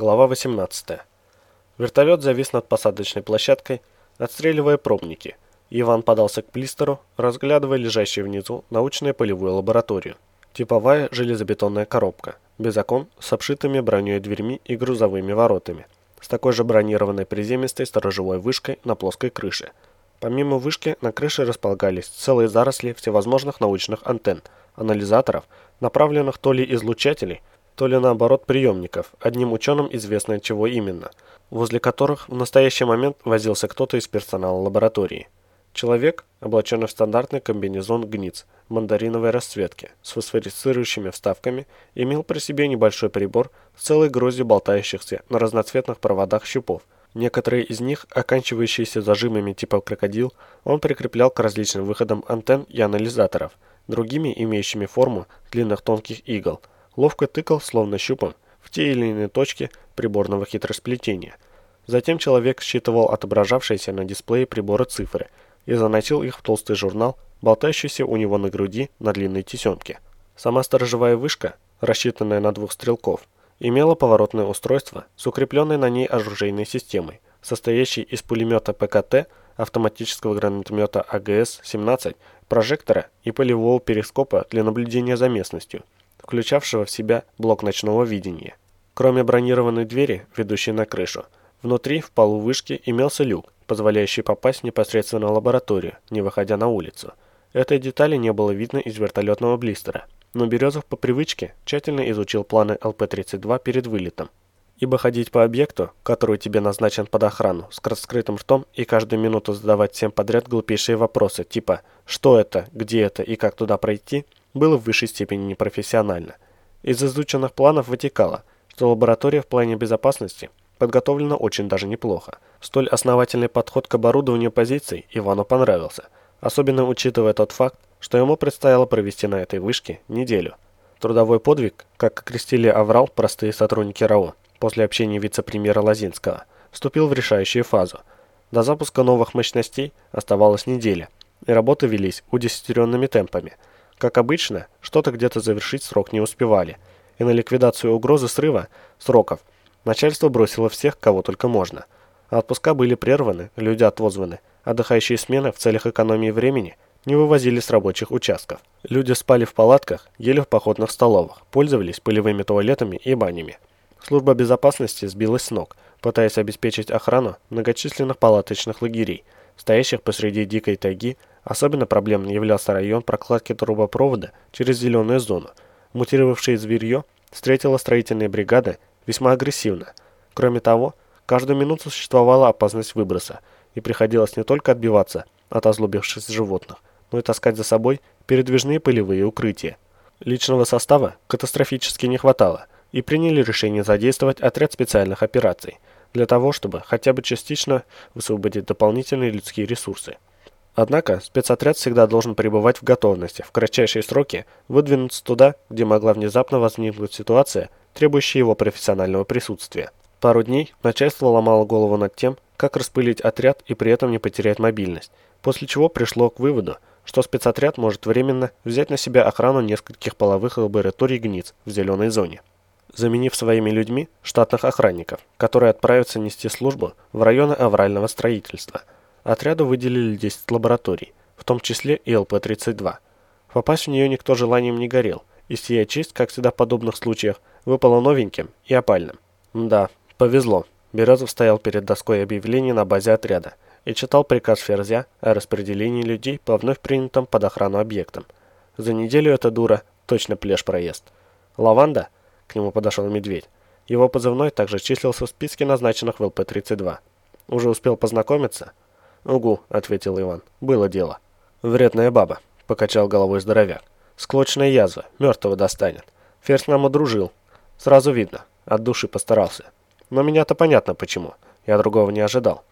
Глава 18. Вертолет завис над посадочной площадкой, отстреливая пробники. Иван подался к Плистеру, разглядывая лежащую внизу научную полевую лабораторию. Типовая железобетонная коробка, без окон, с обшитыми броней дверьми и грузовыми воротами, с такой же бронированной приземистой сторожевой вышкой на плоской крыше. Помимо вышки, на крыше располагались целые заросли всевозможных научных антенн, анализаторов, направленных то ли излучателей, то ли наоборот приемников, одним ученым известно чего именно, возле которых в настоящий момент возился кто-то из персонала лаборатории. Человек, облаченный в стандартный комбинезон гниц мандариновой расцветки с фосфорицирующими вставками, имел при себе небольшой прибор с целой гроздью болтающихся на разноцветных проводах щупов. Некоторые из них, оканчивающиеся зажимами типа крокодил, он прикреплял к различным выходам антенн и анализаторов, другими имеющими форму длинных тонких игл – ловко тыкал, словно щупом, в те или иные точки приборного хитросплетения. Затем человек считывал отображавшиеся на дисплее прибора цифры и заносил их в толстый журнал, болтающийся у него на груди на длинной тесемке. Сама сторожевая вышка, рассчитанная на двух стрелков, имела поворотное устройство с укрепленной на ней оружейной системой, состоящей из пулемета ПКТ, автоматического гранатомета АГС-17, прожектора и полевого перископа для наблюдения за местностью – включавшего в себя блок ночного видения. Кроме бронированной двери, ведущей на крышу, внутри в полу вышки имелся люк, позволяющий попасть непосредственно в лабораторию, не выходя на улицу. Этой детали не было видно из вертолетного блистера, но Березов по привычке тщательно изучил планы ЛП-32 перед вылетом. Ибо ходить по объекту, который тебе назначен под охрану, с раскрытым ртом и каждую минуту задавать всем подряд глупейшие вопросы, типа «что это?», «где это?» и «как туда пройти?», было в высшей степени непрофессионально. Из изученных планов вытекало, что лаборатория в плане безопасности подготовлена очень даже неплохо. Столь основательный подход к оборудованию позиций Ивану понравился, особенно учитывая тот факт, что ему предстояло провести на этой вышке неделю. Трудовой подвиг, как окрестили Аврал простые сотрудники РАО после общения вице-премьера Лазинского, вступил в решающую фазу. До запуска новых мощностей оставалась неделя, и работы велись удесятеренными темпами – как обычно, что-то где-то завершить срок не успевали, и на ликвидацию угрозы срыва сроков начальство бросило всех, кого только можно. А отпуска были прерваны, люди отозваны, отдыхающие смены в целях экономии времени не вывозили с рабочих участков. Люди спали в палатках, ели в походных столовых, пользовались полевыми туалетами и банями. Служба безопасности сбилась с ног, пытаясь обеспечить охрану многочисленных палаточных лагерей, стоящих посреди дикой тайги Особенно проблемным являлся район прокладки трубопровода через зеленую зону. Мутировавшее зверье встретило строительные бригады весьма агрессивно. Кроме того, каждую минуту существовала опасность выброса, и приходилось не только отбиваться от озлобившихся животных, но и таскать за собой передвижные пылевые укрытия. Личного состава катастрофически не хватало, и приняли решение задействовать отряд специальных операций, для того, чтобы хотя бы частично высвободить дополнительные людские ресурсы. Однако спецотряд всегда должен пребывать в готовности, в кратчайшие сроки выдвинуться туда, где могла внезапно возникнуть ситуация, требующая его профессионального присутствия. Пару дней начальство ломало голову над тем, как распылить отряд и при этом не потерять мобильность, после чего пришло к выводу, что спецотряд может временно взять на себя охрану нескольких половых лабораторий гниц в зеленой зоне, заменив своими людьми штатных охранников, которые отправятся нести службу в районы аврального строительства – Отряду выделили 10 лабораторий, в том числе и ЛП-32. Попасть в нее никто желанием не горел, и сия честь, как всегда в подобных случаях, выпала новеньким и опальным. Да, повезло. Березов стоял перед доской объявлений на базе отряда и читал приказ Ферзя о распределении людей по вновь принятым под охрану объектам. За неделю эта дура точно плешь проезд. Лаванда? К нему подошел медведь. Его позывной также числился в списке назначенных в ЛП-32. Уже успел познакомиться? «Угу», — ответил Иван. «Было дело». «Вредная баба», — покачал головой здоровяк. «Склочная язва, мертвого достанет. Ферзь нам одружил. Сразу видно, от души постарался. Но меня-то понятно почему. Я другого не ожидал.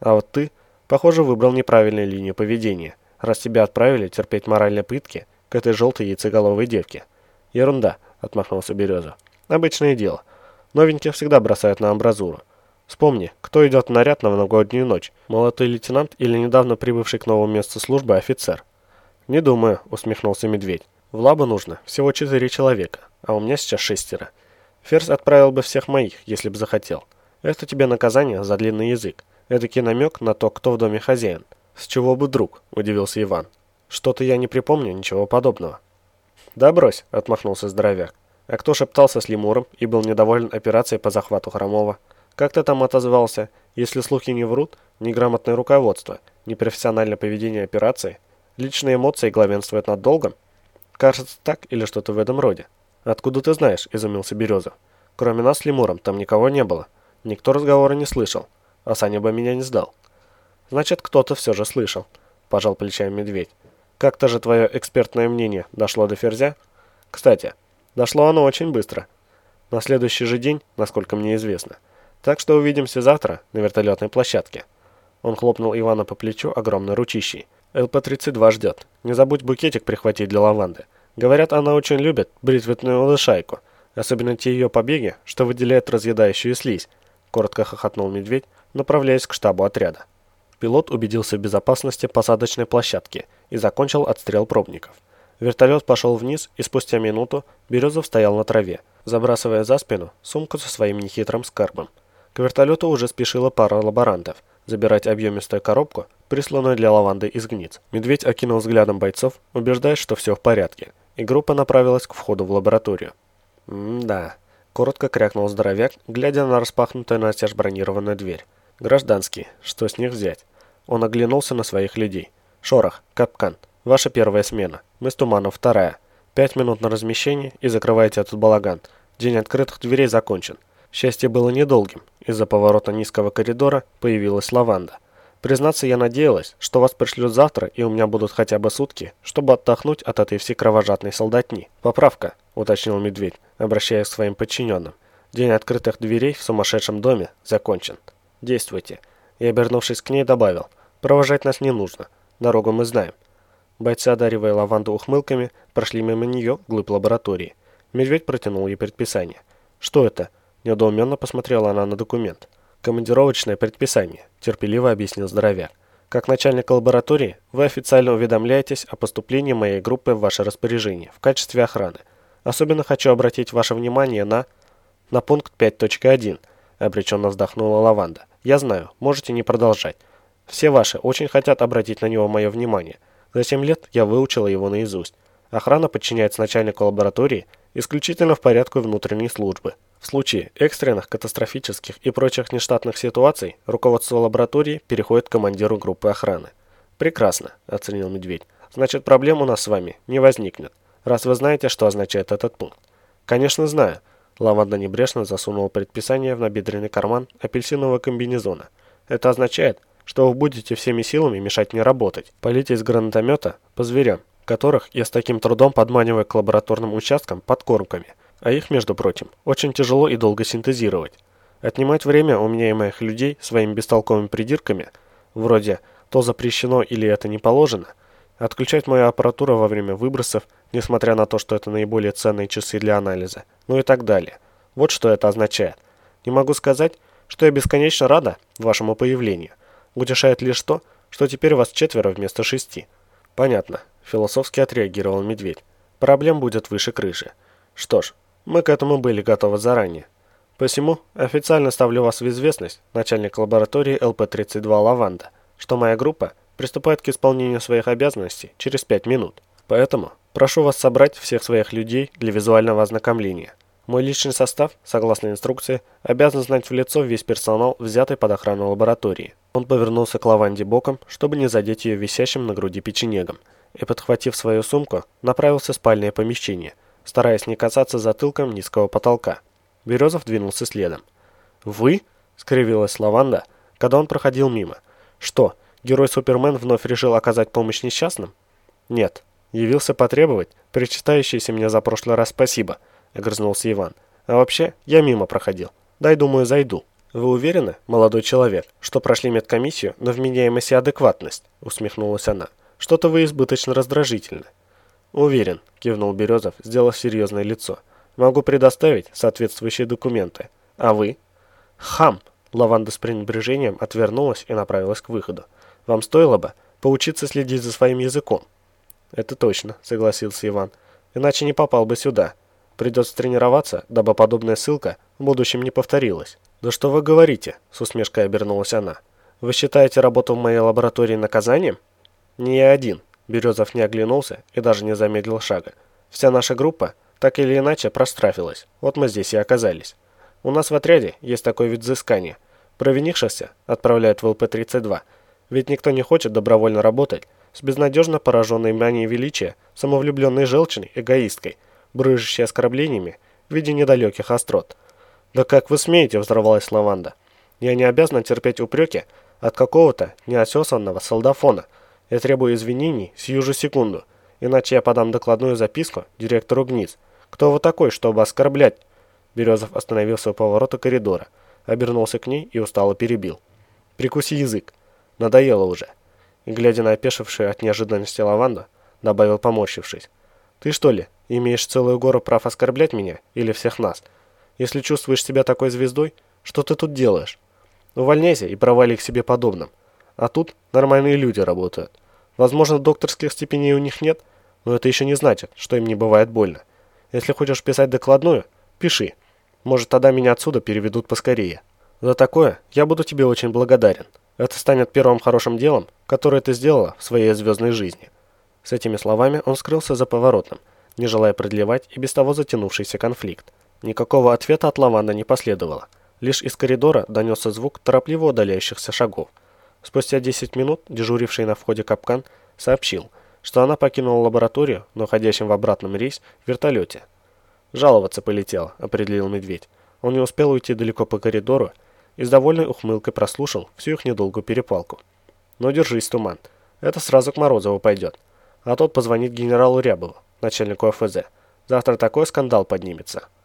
А вот ты, похоже, выбрал неправильную линию поведения, раз тебя отправили терпеть моральные пытки к этой желтой яйцеголовой девке». «Ерунда», — отмахнулся Береза. «Обычное дело. Новеньких всегда бросают на амбразуру. Вспомни, кто идет в наряд на новогоднюю ночь, молодой лейтенант или недавно прибывший к новому месту службы офицер? Не думаю, усмехнулся медведь. В лабу нужно всего четыре человека, а у меня сейчас шестеро. Ферзь отправил бы всех моих, если бы захотел. Это тебе наказание за длинный язык. Эдакий намек на то, кто в доме хозяин. С чего бы друг, удивился Иван. Что-то я не припомню ничего подобного. Да брось, отмахнулся здоровяк. А кто шептался с лемуром и был недоволен операцией по захвату Хромова? Как ты там отозвался? Если слухи не врут, неграмотное руководство, непрофессиональное поведение операции, личные эмоции главенствуют над долгом? Кажется так или что-то в этом роде. Откуда ты знаешь? Изумился Березов. Кроме нас с лемуром там никого не было. Никто разговора не слышал. А Саня бы меня не сдал. Значит, кто-то все же слышал. Пожал плечами медведь. Как-то же твое экспертное мнение дошло до ферзя? Кстати, дошло оно очень быстро. На следующий же день, насколько мне известно. Так что увидимся завтра на вертолетной площадке. Он хлопнул Ивана по плечу огромной ручищей. ЛП-32 ждет. Не забудь букетик прихватить для лаванды. Говорят, она очень любит бритветную лошайку. Особенно те ее побеги, что выделяют разъедающую слизь. Коротко хохотнул медведь, направляясь к штабу отряда. Пилот убедился в безопасности посадочной площадки и закончил отстрел пробников. Вертолет пошел вниз, и спустя минуту Березов стоял на траве, забрасывая за спину сумку со своим нехитрым скарбом. К вертолету уже спешила пара лаборантов забирать объемистую коробку, присланную для лаванды из гниц. Медведь окинул взглядом бойцов, убеждаясь, что все в порядке, и группа направилась к входу в лабораторию. «М-да», — коротко крякнул здоровяк, глядя на распахнутую настежь бронированную дверь. «Гражданские, что с них взять?» Он оглянулся на своих людей. «Шорох, капкан, ваша первая смена. Мы с Туманом вторая. Пять минут на размещение и закрывайте этот балаган. День открытых дверей закончен». Счастье было недолгим. Из-за поворота низкого коридора появилась лаванда. Признаться, я надеялась, что вас пришлют завтра, и у меня будут хотя бы сутки, чтобы отдохнуть от этой всей кровожадной солдатни. Поправка, уточнил медведь, обращаясь к своим подчиненным. День открытых дверей в сумасшедшем доме закончен. Действуйте. И, обернувшись к ней, добавил. Провожать нас не нужно. Дорогу мы знаем. Бойцы, одаривая лаванду ухмылками, прошли мимо нее вглубь лаборатории. Медведь протянул ей предписание. «Что это?» Недоуменно посмотрела она на документ. «Командировочное предписание», – терпеливо объяснил здоровяк. «Как начальник лаборатории, вы официально уведомляетесь о поступлении моей группы в ваше распоряжение в качестве охраны. Особенно хочу обратить ваше внимание на... на пункт 5.1», – обреченно вздохнула Лаванда. «Я знаю, можете не продолжать. Все ваши очень хотят обратить на него мое внимание. За 7 лет я выучила его наизусть. Охрана подчиняется начальнику лаборатории исключительно в порядку внутренней службы». В случае экстренных, катастрофических и прочих нештатных ситуаций руководство лаборатории переходит к командиру группы охраны. «Прекрасно», – оценил Медведь. «Значит, проблем у нас с вами не возникнет, раз вы знаете, что означает этот пункт». «Конечно, знаю». Лаванда небрежно засунула предписание в набедренный карман апельсинового комбинезона. «Это означает, что вы будете всеми силами мешать мне работать. Полите из гранатомета по зверям, которых я с таким трудом подманиваю к лабораторным участкам подкормками» а их, между прочим, очень тяжело и долго синтезировать. Отнимать время у меня и моих людей своими бестолковыми придирками, вроде «то запрещено» или «это не положено», отключать мою аппаратуру во время выбросов, несмотря на то, что это наиболее ценные часы для анализа, ну и так далее. Вот что это означает. Не могу сказать, что я бесконечно рада вашему появлению. Утешает лишь то, что теперь вас четверо вместо шести. Понятно, философски отреагировал медведь. Проблем будет выше крыши. Что ж, мы к этому были готовы заранее. Посему официально ставлю вас в известность, начальник лаборатории ЛП-32 «Лаванда», что моя группа приступает к исполнению своих обязанностей через 5 минут. Поэтому прошу вас собрать всех своих людей для визуального ознакомления. Мой личный состав, согласно инструкции, обязан знать в лицо весь персонал, взятый под охрану лаборатории. Он повернулся к Лаванде боком, чтобы не задеть ее висящим на груди печенегом, и, подхватив свою сумку, направился в спальное помещение – стараясь не касаться затылком низкого потолка. Березов двинулся следом. «Вы?» — скривилась Лаванда, когда он проходил мимо. «Что, герой Супермен вновь решил оказать помощь несчастным?» «Нет. Явился потребовать, причитающееся мне за прошлый раз спасибо», — огрызнулся Иван. «А вообще, я мимо проходил. Дай, думаю, зайду». «Вы уверены, молодой человек, что прошли медкомиссию на вменяемость и адекватность?» — усмехнулась она. «Что-то вы избыточно раздражительны». «Уверен», – кивнул Березов, сделав серьезное лицо. «Могу предоставить соответствующие документы. А вы?» «Хам!» – Лаванда с пренебрежением отвернулась и направилась к выходу. «Вам стоило бы поучиться следить за своим языком». «Это точно», – согласился Иван. «Иначе не попал бы сюда. Придется тренироваться, дабы подобная ссылка в будущем не повторилась. «Да что вы говорите?» – с усмешкой обернулась она. «Вы считаете работу в моей лаборатории наказанием?» «Не я один». Березов не оглянулся и даже не замедлил шага. «Вся наша группа так или иначе прострафилась. Вот мы здесь и оказались. У нас в отряде есть такой вид взыскания. Провинившихся отправляют в ЛП-32. Ведь никто не хочет добровольно работать с безнадежно пораженной манией величия, самовлюбленной желчной эгоисткой, брыжущей оскорблениями в виде недалеких острот. «Да как вы смеете?» – взорвалась Лаванда. «Я не обязана терпеть упреки от какого-то неосесанного солдафона. Я требую извинений сию же секунду, иначе я подам докладную записку директору ГНИС. Кто вы такой, чтобы оскорблять?» Березов остановился у поворота коридора, обернулся к ней и устало перебил. «Прикуси язык. Надоело уже». И, глядя на опешившую от неожиданности лаванда, добавил, поморщившись. «Ты что ли, имеешь целую гору прав оскорблять меня или всех нас? Если чувствуешь себя такой звездой, что ты тут делаешь? Увольняйся и провали к себе подобным. А тут нормальные люди работают. Возможно, докторских степеней у них нет, но это еще не значит, что им не бывает больно. Если хочешь писать докладную, пиши. Может, тогда меня отсюда переведут поскорее. За такое я буду тебе очень благодарен. Это станет первым хорошим делом, которое ты сделала в своей звездной жизни». С этими словами он скрылся за поворотом, не желая продлевать и без того затянувшийся конфликт. Никакого ответа от Лаванда не последовало. Лишь из коридора донесся звук торопливо удаляющихся шагов. Спустя 10 минут дежуривший на входе капкан сообщил, что она покинула лабораторию, но ходящим в обратном рейс в вертолете. «Жаловаться полетел», — определил медведь. Он не успел уйти далеко по коридору и с довольной ухмылкой прослушал всю их недолгую перепалку. «Но держись, Туман. Это сразу к Морозову пойдет. А тот позвонит генералу Рябову, начальнику ФЗ. Завтра такой скандал поднимется».